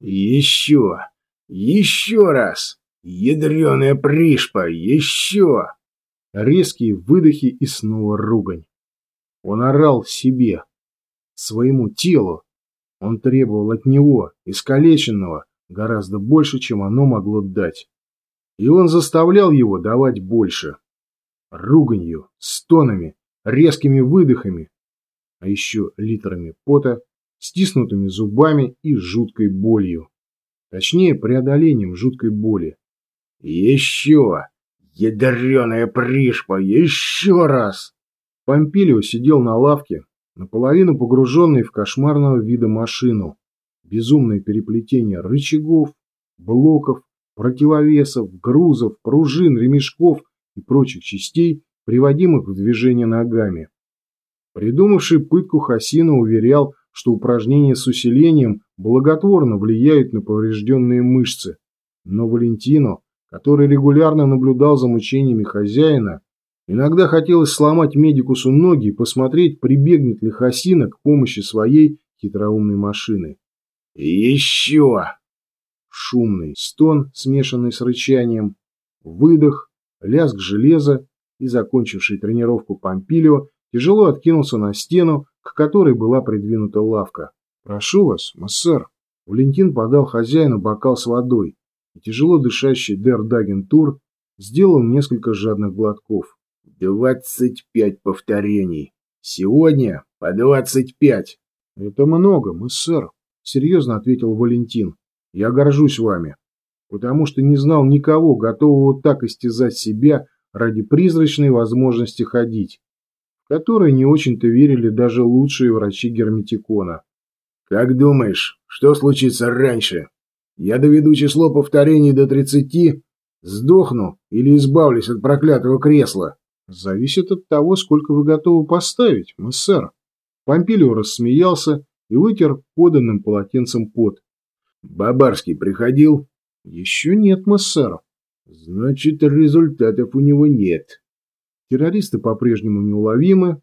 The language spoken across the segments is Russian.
Еще! Еще раз! Ядреная пришпа! Еще! Резкие выдохи и снова ругань. Он орал себе, своему телу. Он требовал от него, искалеченного, гораздо больше, чем оно могло дать. И он заставлял его давать больше. Руганью, стонами, резкими выдохами, а еще литрами пота, стиснутыми зубами и жуткой болью. Точнее, преодолением жуткой боли. «Еще! Ядреная пришпа! Еще раз!» Помпилио сидел на лавке, наполовину погруженный в кошмарного вида машину. Безумное переплетение рычагов, блоков, противовесов, грузов, пружин, ремешков и прочих частей, приводимых в движение ногами. Придумавший пытку Хасина уверял, что упражнения с усилением благотворно влияют на поврежденные мышцы. Но Валентину, который регулярно наблюдал за мучениями хозяина, иногда хотелось сломать медикусу ноги и посмотреть, прибегнет ли Хасина к помощи своей хитроумной машины. «Еще!» Шумный стон, смешанный с рычанием, выдох, лязг железа и закончивший тренировку Помпилио тяжело откинулся на стену, к которой была придвинута лавка. «Прошу вас, мессер». Валентин подал хозяину бокал с водой, и тяжело дышащий Дер Дагентур сделал несколько жадных глотков. «Двадцать пять повторений. Сегодня по двадцать пять». «Это много, мессер», — серьезно ответил Валентин. «Я горжусь вами, потому что не знал никого, готового так истязать себя ради призрачной возможности ходить которые не очень-то верили даже лучшие врачи Герметикона. «Как думаешь, что случится раньше? Я доведу число повторений до тридцати, сдохну или избавлюсь от проклятого кресла?» «Зависит от того, сколько вы готовы поставить, мессер». Помпилио рассмеялся и вытер поданным полотенцем пот. «Бабарский приходил?» «Еще нет, мессер». «Значит, результатов у него нет». Террористы по-прежнему неуловимы.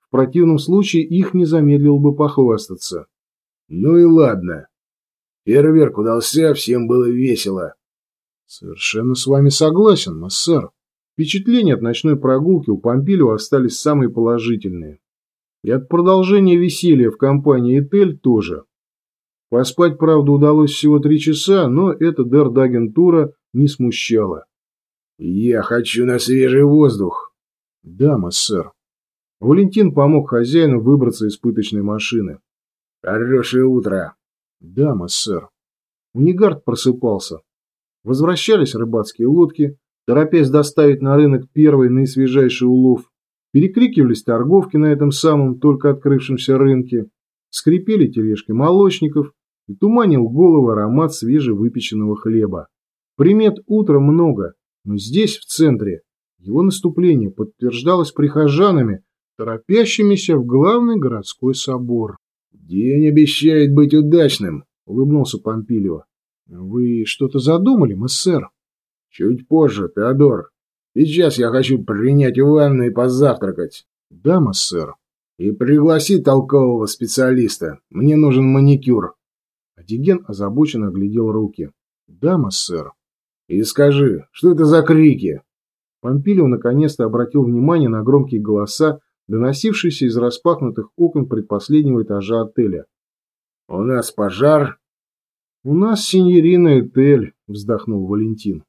В противном случае их не замедлил бы похвастаться. Ну и ладно. Фейерверк удался, всем было весело. Совершенно с вами согласен, мессер. Впечатления от ночной прогулки у Помпилио остались самые положительные. И от продолжения веселья в компании Этель тоже. Поспать, правда, удалось всего три часа, но это Дердагентура не смущало. «Я хочу на свежий воздух», «Да, сэр». Валентин помог хозяину выбраться из пыточной машины. «Хорошее утро». «Да, сэр». Унигард просыпался. Возвращались рыбацкие лодки, торопясь доставить на рынок первый наисвежайший улов. Перекрикивались торговки на этом самом только открывшемся рынке. Скрипели тележки молочников и туманил голову аромат свежевыпеченного хлеба. Примет утра много, но здесь, в центре, его наступление подтверждалось прихожанами, торопящимися в главный городской собор. «День обещает быть удачным», — улыбнулся Помпилио. «Вы что-то задумали, мессер?» «Чуть позже, Теодор. Сейчас я хочу принять ванну и позавтракать». «Да, мессер». «И пригласи толкового специалиста. Мне нужен маникюр». Адиген озабоченно глядел руки. «Да, мессер». «И скажи, что это за крики?» Помпилио наконец-то обратил внимание на громкие голоса, доносившиеся из распахнутых окон предпоследнего этажа отеля. «У нас пожар!» «У нас синьорина Этель», — вздохнул Валентин.